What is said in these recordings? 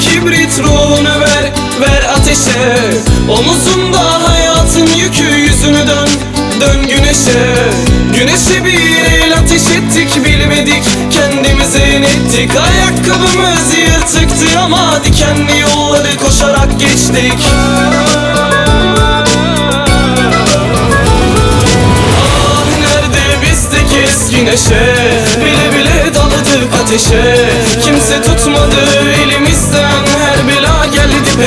kibrit ruhunu ver, ver ateşe. Omuzunda hayatın yükü yüzünü dön, dön güneşe. Güneşe bir el ateş ettik bilmedik kendimize inettik Ayakkabımız yırtıktı ama dikenli yolları koşarak geçtik. Ah nerede bizdeki eski neşe? Bile bile daladık ateşe.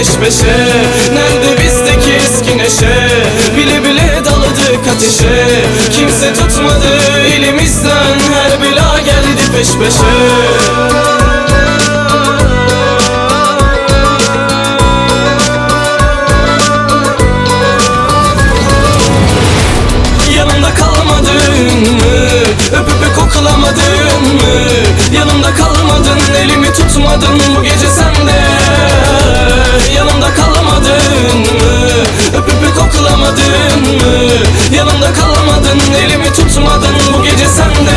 Peşe. Nerede bizdeki eski neşe? Bile bile daladık ateşe. Kimse tutmadı elimizden. Her bela geldi peş peşe. Yanımda kalmadın mı? Öpüp koklamadın mı? Yanımda kalmadın, elimi tutmadın bu gece sende kalmadın, elimi tutmadın bu gece sende.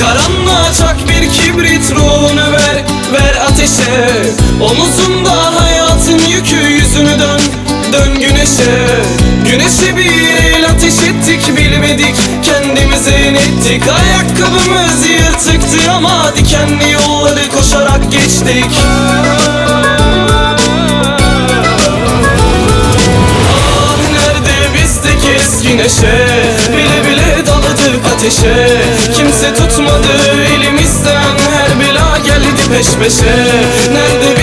Karanlığa çak bir kibrit ruhunu ver Ver ateşe. Omuzunda Güneşe. Güneşe bir el ateş ettik bilmedik. Kendimize inettik Ayakkabımız yırtıktı ama Dikenli yolları koşarak geçtik. Ah nerede bizdeki eski neşe? Bile bile daladık ateşe. Kimse tutmadı elimizden Her bela geldi peş peşe. Nerede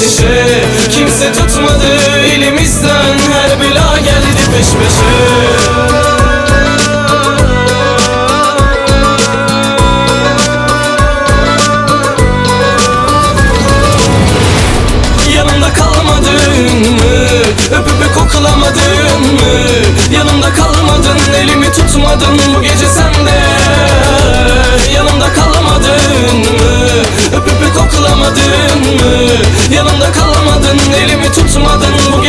ateşe Kimse tutmadı elimizden Her bela geldi peş peşe Yanında kalmadın mı? Öpüp koklamadın mı? Yanımda kalmadın, elimi tutmadın bugün Almadın elimi tutmadın. bu